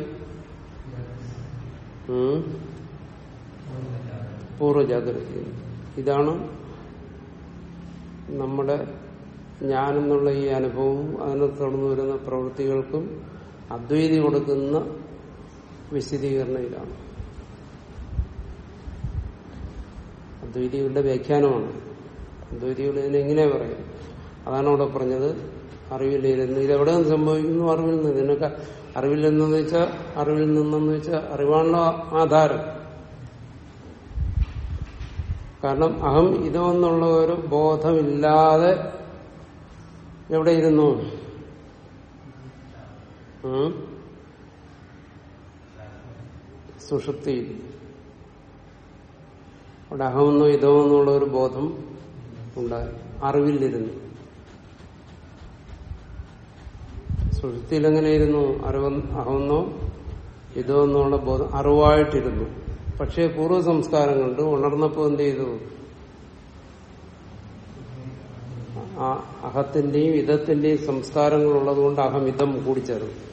പൂർവജാഗ്രത ഇതാണ് നമ്മുടെ ഞാനെന്നുള്ള ഈ അനുഭവവും അതിനെ തുടർന്ന് വരുന്ന പ്രവൃത്തികൾക്കും അദ്വൈതി കൊടുക്കുന്ന വിശദീകരണം ഇതാണ് അദ്വൈതികളുടെ വ്യാഖ്യാനമാണ്. അദ്വൈതികൾ ഇതിനെങ്ങനെ പറയും അതാണ് അവിടെ പറഞ്ഞത് അറിവിലിരുന്ന് ഇതെവിടെ നിന്ന് സംഭവിക്കുന്നു? അറിവിൽ നിന്ന്. ഇതിനൊക്കെ അറിവിൽ നിന്നെന്ന് വെച്ചാൽ അറിവിൽ നിന്നെന്ന് വെച്ചാൽ അറിവാണല്ലോ ആധാരം. കാരണം അഹം ഇതെന്നുള്ള ഒരു ബോധമില്ലാതെ എവിടെ ഇരുന്നു? ഉം? സുഷുപ്തിയിൽ അവിടെ അഹമെന്നോ ഇതോ എന്നുള്ള ഒരു ബോധം ഉണ്ടായി അറിവിലിരുന്നു. സുഷുപ്തിയിൽ എങ്ങനെയിരുന്നു അറിവ് അഹമെന്നോ ഇതോ എന്നുള്ള ബോധം അറിവായിട്ടിരുന്നു. പക്ഷേ പൂർവ സംസ്കാരം കണ്ട് ഉണർന്നപ്പോ എന്ത് ചെയ്തു? അഹത്തിന്റെയും ഇതത്തിന്റെയും സംസ്കാരങ്ങൾ അഹം ഇതം കൂടിച്ചേർന്നു.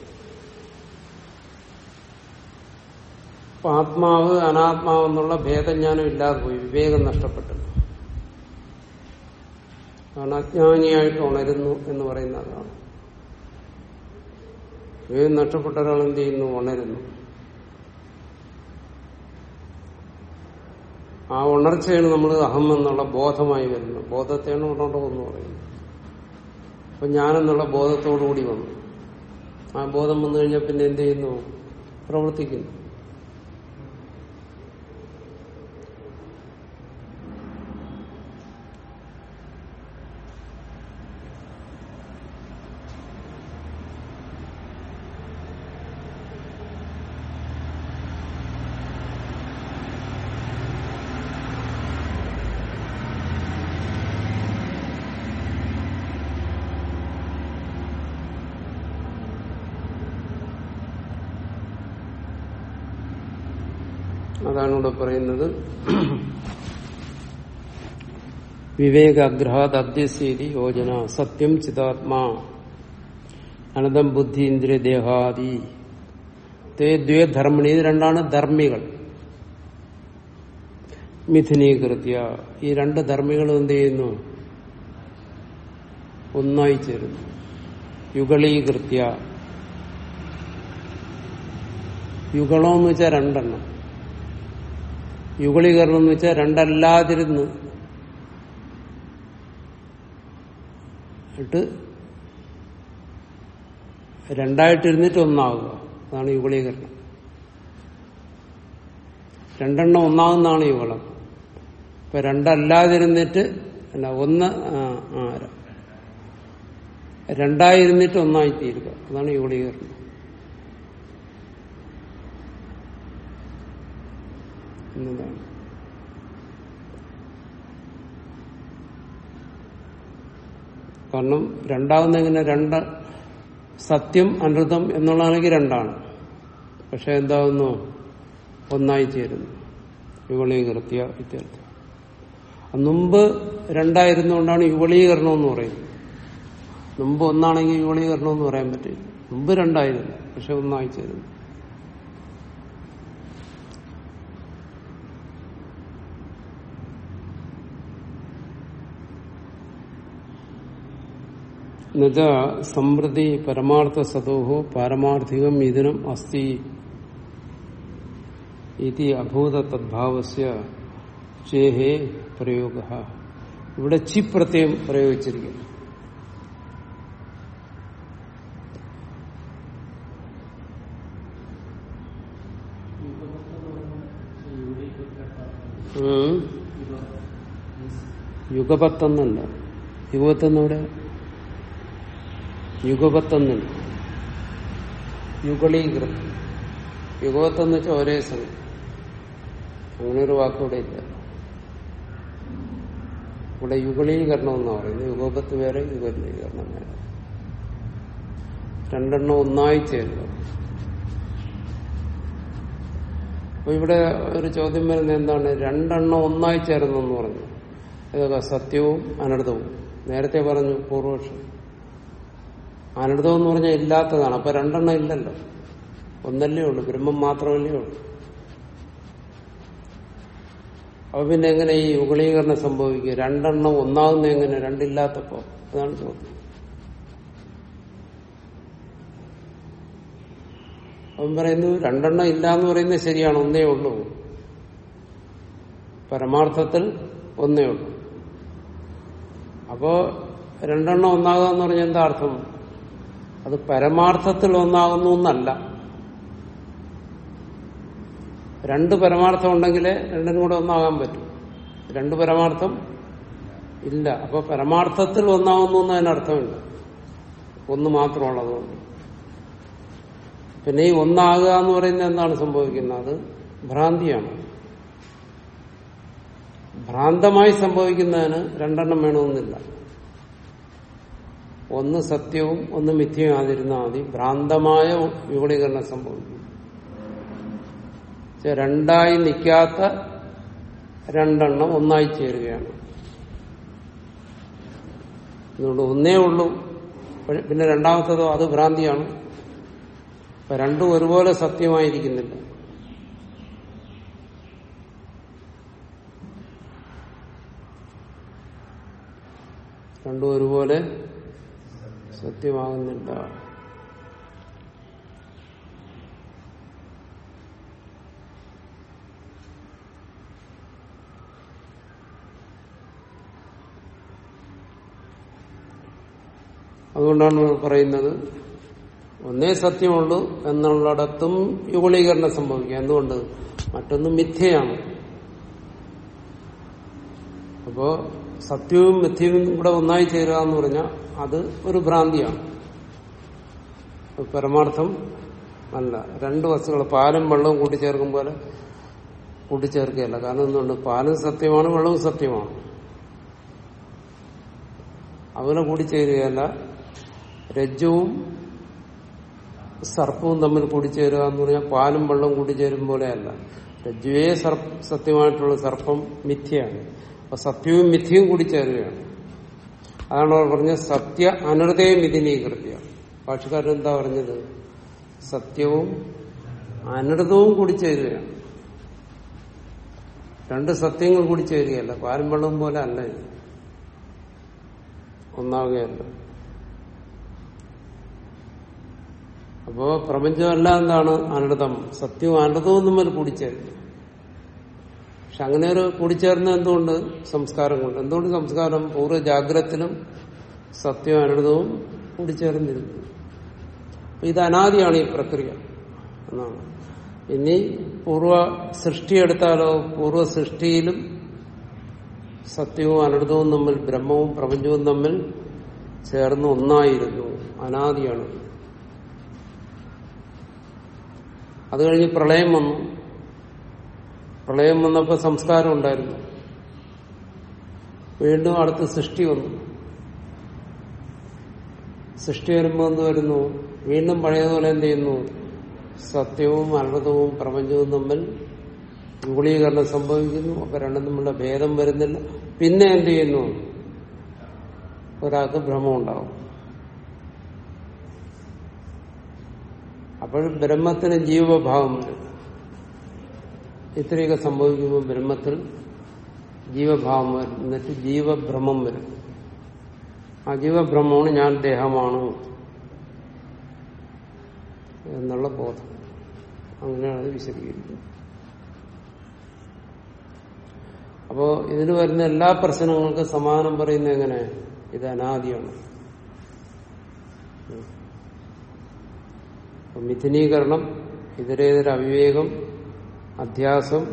അപ്പൊ ആത്മാവ് അനാത്മാവ് എന്നുള്ള ഭേദജ്ഞാനം ഇല്ലാതെ പോയി. വിവേകം നഷ്ടപ്പെട്ടു. കാരണം അജ്ഞാനിയായിട്ട് ഉണരുന്നു എന്ന് പറയുന്ന അതാണ് വിവേകം നഷ്ടപ്പെട്ട ഒരാൾ എന്ത് ചെയ്യുന്നു? ഉണരുന്നു. ആ ഉണർച്ചയാണ് നമ്മൾ അഹം എന്നുള്ള ബോധമായി വരുന്നത്. ബോധത്തെയാണ് ഉണർവെന്ന് പറയുന്നത്. അപ്പൊ ഞാനെന്നുള്ള ബോധത്തോടുകൂടി വന്നു. ആ ബോധം വന്നു കഴിഞ്ഞാൽ പിന്നെ എന്ത് ചെയ്യുന്നു? പ്രവർത്തിക്കുന്നു. അതാണ് ഇവിടെ പറയുന്നത്. വിവേകാഗ്രഹാത് അദ്യശീതി യോജന സത്യം ചിതാത്മാ അനന്തം ബുദ്ധി ഇന്ദ്രിയ ദേഹാദി. തേ ദ്വേ ധർമ്മിണി ഇത് രണ്ടാണ് ധർമ്മികൾ. മിഥുനീകൃത്യ. ഈ രണ്ട് ധർമ്മികളും എന്ത് ചെയ്യുന്നു? ഒന്നായി ചേരുന്നു. യുഗളീകൃത്യ. യുഗളം എന്ന് വെച്ചാൽ രണ്ടെണ്ണം. യുഗളീകരണം എന്ന് വെച്ചാൽ രണ്ടല്ലാതിരുന്ന് രണ്ടായിട്ടിരുന്നിട്ട് ഒന്നാവുക. അതാണ് യുഗളീകരണം. രണ്ടെണ്ണം ഒന്നാകുന്നതാണ് യുഗളം ഇപ്പൊ രണ്ടല്ലാതിരുന്നിട്ട് അല്ല ഒന്ന് രണ്ടായിരുന്നിട്ട് ഒന്നായി തീരുക അതാണ് യുഗളീകരണം. എന്നതാണ് കാരണം രണ്ടാവുന്ന എങ്ങനെ രണ്ട് സത്യം അനൃതം എന്നുള്ളതാണെങ്കിൽ രണ്ടാണ്. പക്ഷെ എന്താകുന്നു ഒന്നായി ചേരുന്നു യുവളീകൃത്യ ഇത്യർത്ഥം മുമ്പ് രണ്ടായിരുന്നുകൊണ്ടാണ് യുവളീകരണം എന്ന് പറയുന്നത്. മുമ്പ് ഒന്നാണെങ്കിൽ യുവളീകരണം എന്ന് പറയാൻ പറ്റില്ല. മുമ്പ് രണ്ടായിരുന്നു പക്ഷെ ഒന്നായി ചേരുന്നു എന്നുവെച്ചാ സമൃദ്ധി പരമാർത്ഥ സദോഹോ പാരമാർത്ഥികം ഇതിനും അസ്തി ഇതി അഭൂത തദ്ഭാവസ്യ ചേഹേ പ്രയോഗ. ഇവിടെ ചി പ്രത്യയം പ്രയോഗിച്ചിരിക്കുന്നു. യുഗപത്തെന്നല്ല. യുഗത്തെന്നിവിടെ യുഗപത്തെന്നില്ല യുഗളീകൃതം. യുഗപത്തെന്ന് വെച്ചാൽ ഒരേ സമയം. അങ്ങനെ ഒരു വാക്കിവിടെ ഇല്ല. ഇവിടെ യുഗളീകരണം എന്ന് പറയുന്നത്. യുഗപത്ത് വേറെ യുഗലീകരണം വേറെ. രണ്ടെണ്ണം ഒന്നായി ചേരുക അപ്പൊ ഇവിടെ ഒരു ചോദ്യം വരുന്നത് എന്താണ്? രണ്ടെണ്ണം ഒന്നായി ചേർന്നെന്ന് പറഞ്ഞു. ഇതൊക്കെ സത്യവും അനർത്ഥവും. നേരത്തെ പറഞ്ഞു പൂർവപക്ഷം. അനർത്ഥം എന്ന് പറഞ്ഞാൽ ഇല്ലാത്തതാണ്. അപ്പൊ രണ്ടെണ്ണം ഇല്ലല്ലോ. ഒന്നല്ലേ ഉള്ളൂ. ബ്രഹ്മം മാത്രമല്ലേ ഉള്ളൂ. അപ്പൊ പിന്നെ എങ്ങനെ ഈ യുഗളീകരണം സംഭവിക്കുക? രണ്ടെണ്ണം ഒന്നാകുന്ന എങ്ങനെ? രണ്ടില്ലാത്തപ്പോ? അതാണ് ചോദ്യം. അവൻ പറയുന്നു രണ്ടെണ്ണം ഇല്ല എന്ന് പറയുന്നത് ശരിയാണ്. ഒന്നേ ഉള്ളൂ. പരമാർത്ഥത്തിൽ ഒന്നേ ഉള്ളൂ. അപ്പോ രണ്ടെണ്ണം ഒന്നാകുക എന്ന് പറഞ്ഞാൽ എന്താ അർത്ഥം? അത് പരമാർത്ഥത്തിൽ ഒന്നാകുന്നു എന്നല്ല. രണ്ട് പരമാർത്ഥം ഉണ്ടെങ്കിലേ രണ്ടിനും കൂടെ ഒന്നാകാൻ പറ്റും. രണ്ട് പരമാർത്ഥം ഇല്ല. അപ്പൊ പരമാർത്ഥത്തിൽ ഒന്നാകുന്നു എന്ന് അതിനർത്ഥമില്ല ഒന്ന് മാത്രമുള്ളതുകൊണ്ട് പിന്നെ ഈ ഒന്നാകുക എന്ന് പറയുന്നത് എന്താണ് സംഭവിക്കുന്നത്? ഭ്രാന്തിയാണ്. ഭ്രാന്തമായി സംഭവിക്കുന്നതിന് രണ്ടെണ്ണം വേണമെന്നില്ല. ഒന്ന് സത്യവും ഒന്ന് മിഥ്യയാതിരുന്നാൽ മതി. ഭ്രാന്തമായ വിപുലീകരണം സംഭവിക്കും. രണ്ടായി നിൽക്കാത്ത രണ്ടെണ്ണം ഒന്നായി ചേരുകയാണ്. അതുകൊണ്ട് ഒന്നേ ഉള്ളൂ. പിന്നെ രണ്ടാമത്തതോ അത് ഭ്രാന്തിയാണ്. അപ്പൊ രണ്ടും ഒരുപോലെ സത്യമായിരിക്കുന്നില്ല. രണ്ടും ഒരുപോലെ സത്യമാകുന്നില്ല. അതുകൊണ്ടാണ് പറയുന്നത് ഒന്നേ സത്യമുള്ളൂ എന്നുള്ളടത്തും യുഗളീകരണം സംഭവിക്കുക. എന്തുകൊണ്ട്? മറ്റൊന്ന് മിഥ്യയാണ്. അപ്പോ സത്യവും മിഥ്യവും കൂടെ ഒന്നായി ചേരുക എന്ന് പറഞ്ഞാൽ അത് ഒരു ഭ്രാന്തിയാണ്. പരമാർത്ഥം അല്ല. രണ്ട് വസ്തുക്കൾ പാലും വെള്ളവും കൂട്ടിച്ചേർക്കും പോലെ കൂട്ടിച്ചേർക്കുകയല്ല. കാരണം എന്തുകൊണ്ട്? പാലും സത്യമാണ് വെള്ളവും സത്യമാണ്. അതുപോലെ കൂടിച്ചേരുകയല്ല. രജ്ജവും സർപ്പവും തമ്മിൽ കൂടിച്ചേരുക എന്ന് പറഞ്ഞാൽ പാലും വെള്ളവും കൂടിച്ചേരും പോലെയല്ല. രജ്ജുവേ സത്യമായിട്ടുള്ള സർപ്പം മിഥ്യയാണ്. അപ്പൊ സത്യവും മിഥ്യയും കൂടിച്ചേരുകയാണ്. അതാണ് അവർ പറഞ്ഞത് സത്യ അനൃതയും ഭാഷക്കാരൻ എന്താ പറഞ്ഞത്? സത്യവും അനൃതവും കൂടിച്ചേരുകയാണ് രണ്ട് സത്യങ്ങൾ കൂടിച്ചേരുകയല്ല പാലും വെള്ളവും പോലെ അല്ല ഇത്. ഒന്നാവുകയല്ല അപ്പോ പ്രപഞ്ചമല്ല എന്താണ്? അനൃതം. സത്യവും അനൃതവും തമ്മിൽ കൂടിച്ചേരുന്നു പക്ഷെ അങ്ങനെ ഒരു കൂടിച്ചേർന്ന എന്തുകൊണ്ട് സംസ്കാരം കൊണ്ട് എന്തുകൊണ്ട് സംസ്കാരം പൂർവ ജാഗ്രത്തിലും സത്യവും അനുദവും കൂടിച്ചേർന്നിരുന്നു ഇത് അനാദിയാണ് ഈ പ്രക്രിയ എന്നാണ്. ഇനി പൂർവ സൃഷ്ടിയെടുത്താലോ പൂർവ സൃഷ്ടിയിലും സത്യവും അനൃതവും തമ്മിൽ ബ്രഹ്മവും പ്രപഞ്ചവും തമ്മിൽ ചേർന്ന് ഒന്നായിരുന്നു അനാദിയാണ്. അത് കഴിഞ്ഞ് പ്രളയം വന്നു. പ്രളയം വന്നപ്പോൾ സംസ്കാരം ഉണ്ടായിരുന്നു. വീണ്ടും അടുത്ത് സൃഷ്ടി വന്നു. സൃഷ്ടി വരുമ്പോൾ എന്ത് വരുന്നു? വീണ്ടും പഴയതുപോലെ എന്ത് ചെയ്യുന്നു? സത്യവും അനുഭവവും പ്രപഞ്ചവും തമ്മിൽ ഗുളീകരണം സംഭവിക്കുന്നു. അപ്പൊ രണ്ടും തമ്മിലുള്ള ഭേദം വരുന്നില്ല. പിന്നെ എന്ത് ചെയ്യുന്നു? ഒരാൾക്ക് ഭ്രമം ഉണ്ടാവും. അപ്പോൾ ബ്രഹ്മത്തിന് ജീവഭാവം വരും. ഇത്രയൊക്കെ സംഭവിക്കുമ്പോൾ ബ്രഹ്മത്തിൽ ജീവഭാവം വരും. എന്നിട്ട് ജീവഭ്രമം വരും. ആ ജീവഭ്രമമാണ് ഞാൻ ദേഹമാണ് എന്നുള്ള ബോധം. അങ്ങനെയാണ് അത് വിശദീകരിക്കുന്നത്. അപ്പോ ഇതിന് വരുന്ന എല്ലാ പ്രശ്നങ്ങൾക്കും സമാധാനം പറയുന്നത് എങ്ങനെ? ഇത് അനാദിയാണ്. മിഥുനീകരണം ഇതരേതര അവിവേകം അധ്യാസം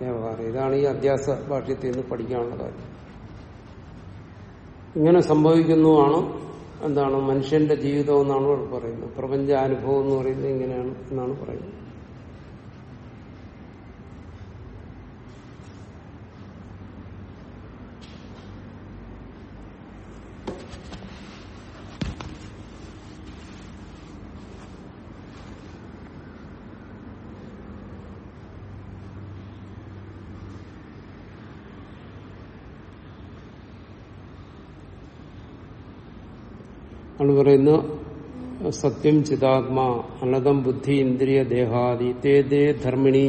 വ്യവഹാരം ഇതാണ് ഈ അധ്യാസ ഭാഷ്യത്തിൽ നിന്ന് പഠിക്കാനുള്ള കാര്യം. ഇങ്ങനെ സംഭവിക്കുന്നതാണ് എന്താണ് മനുഷ്യന്റെ ജീവിതം എന്നാണ് പറയുന്നത്. പ്രപഞ്ച അനുഭവം എന്ന് പറയുന്നത് ഇങ്ങനെയാണ് എന്നാണ് പറയുന്നത്. ആണ് പറയുന്നു സത്യം ചിതാത്മാ അനതം ബുദ്ധി ഇന്ദ്രിയ ദേഹാദി തേ ദേ ധർമ്മിണി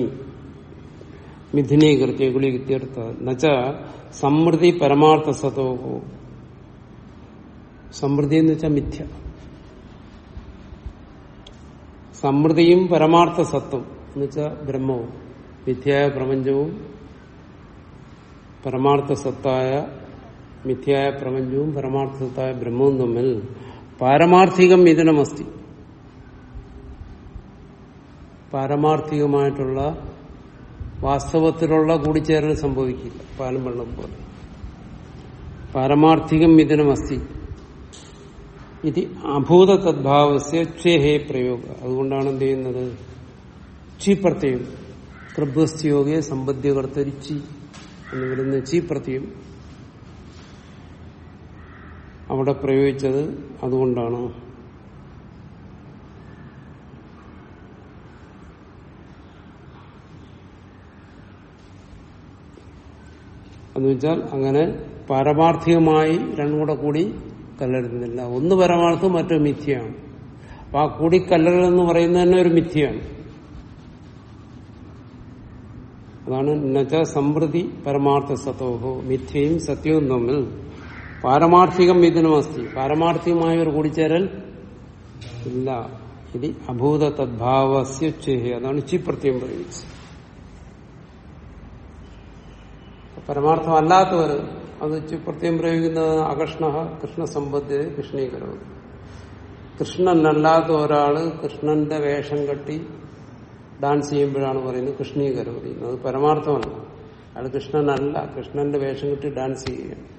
മിഥുനീകൃത്യ ഗുളികൃത്യർത്ഥ എന്നുവച്ച സമൃദ്ധി പരമാർത്ഥ സതോ സമൃദ്ധി എന്ന് വെച്ചാൽ മിഥ്യ. സമൃദ്ധിയും പരമാർത്ഥ സത്വം എന്ന് വെച്ചാൽ ബ്രഹ്മവും. മിഥ്യായ പ്രപഞ്ചവും പരമാർത്ഥ സത്തായ മിഥ്യായ പ്രപഞ്ചവും പരമാർത്ഥ സത്തായ ബ്രഹ്മവും തമ്മിൽ പാരമാർത്ഥികം മിഥുനമസ്തി. പാരമാർത്ഥികമായിട്ടുള്ള വാസ്തവത്തിലുള്ള കൂടിച്ചേരൽ സംഭവിക്കില്ല. പാലും വെള്ളം പോലെ. പാരമാർത്ഥികം മിഥുനമസ്തി. ഇത് അഭൂത തദ്ഭാവസ്യ പ്രയോഗ. അതുകൊണ്ടാണ് എന്ത് ചെയ്യുന്നത്? ചി പ്രത്യം കൃഭസ്ഥയോഗയെ സമ്പദ്യകർത്തരി എന്ന് വരുന്ന ചി പ്രത്യയം. അവിടെ പ്രയോഗിച്ചത് അതുകൊണ്ടാണ്. എന്നുവെച്ചാൽ അങ്ങനെ പരമാർത്ഥികമായി രണ്ടും കൂടെ കൂടി കല്ലെടുക്കുന്നില്ല. ഒന്ന് പരമാർത്ഥം മറ്റൊരു മിഥ്യയാണ്. അപ്പൊ ആ കൂടി കല്ലറൽ എന്ന് പറയുന്നത് തന്നെ ഒരു മിഥ്യയാണ്. അതാണ് എന്നുവെച്ചാൽ സമൃദ്ധി പരമാർത്ഥ സത്തോഹോ മിഥ്യയും സത്യവും തമ്മിൽ പാരമാർത്ഥികം ഇതിനുമസ്തി പാരമാർത്ഥികമായ ഒരു കൂടിച്ചേരൽ ഇല്ല. ഇത് അഭൂത തദ്ഭാവസ്യേഹി അതാണ് ചി പ്രത്യം പറയുന്നത്. പരമാർത്ഥമല്ലാത്തവർ അത് പ്രത്യം പ്രയോഗിക്കുന്നത് അകഷ്ണ കൃഷ്ണസമ്പദ്ധ്യത കൃഷ്ണീകരവും കൃഷ്ണനല്ലാത്ത ഒരാൾ കൃഷ്ണന്റെ വേഷം കെട്ടി ഡാൻസ് ചെയ്യുമ്പോഴാണ് പറയുന്നത് കൃഷ്ണീകരവതി അത് പരമാർത്ഥമല്ല. അയാൾ കൃഷ്ണനല്ല. കൃഷ്ണന്റെ വേഷം കെട്ടി ഡാൻസ് ചെയ്യുകയാണ്.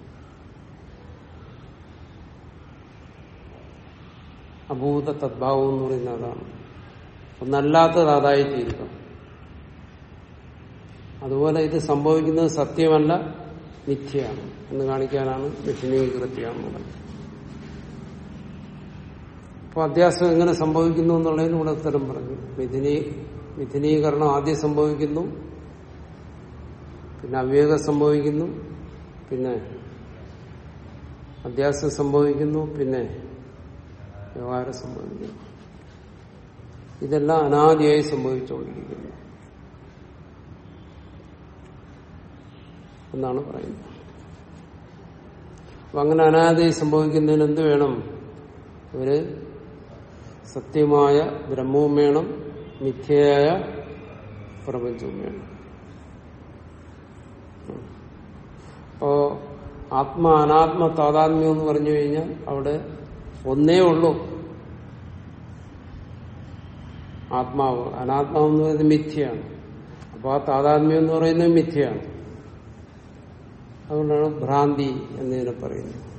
അഭൂത തദ്ഭാവം എന്ന് പറയുന്ന അതാണ്. ഒന്നല്ലാത്തത് അതായി തീരുക അതുപോലെ ഇത് സംഭവിക്കുന്നത് സത്യമല്ല മിഥ്യയാണ് എന്ന് കാണിക്കാനാണ് മിഥുനീകൃത്യാന്നുള്ളത് അപ്പൊ അധ്യാസം എങ്ങനെ സംഭവിക്കുന്നു എന്നുള്ളതിന് ഇവിടെ ഉത്തരം പറഞ്ഞു. മിഥുനീ മിഥുനീകരണം ആദ്യം സംഭവിക്കുന്നു പിന്നെ അവിവേകം സംഭവിക്കുന്നു പിന്നെ അധ്യാസം സംഭവിക്കുന്നു പിന്നെ വ്യവഹാരം സംഭവിക്കുന്നു. ഇതെല്ലാം അനാദിയായി സംഭവിച്ചുകൊണ്ടിരിക്കുന്നു. എന്നാണ് പറയുന്നത്. അപ്പൊ അങ്ങനെ അനാദിയായി സംഭവിക്കുന്നതിന് എന്ത് വേണം? ഒരു സത്യമായ ബ്രഹ്മവും വേണം മിഥ്യയായ പ്രപഞ്ചവും വേണം. അപ്പോ ആത്മ അനാത്മ താതാത്മ്യം എന്ന് പറഞ്ഞു കഴിഞ്ഞാൽ അവിടെ ഒന്നേ ഉള്ളൂ. ആത്മാവ്. അനാത്മാവ് എന്ന് പറയുന്നത് മിഥ്യയാണ്. അപ്പൊ ആ താതാത്മ്യം എന്ന് പറയുന്നത് മിഥ്യയാണ്. അതുകൊണ്ടാണ് ഭ്രാന്തി എന്നതിനെ പറയുന്നത്.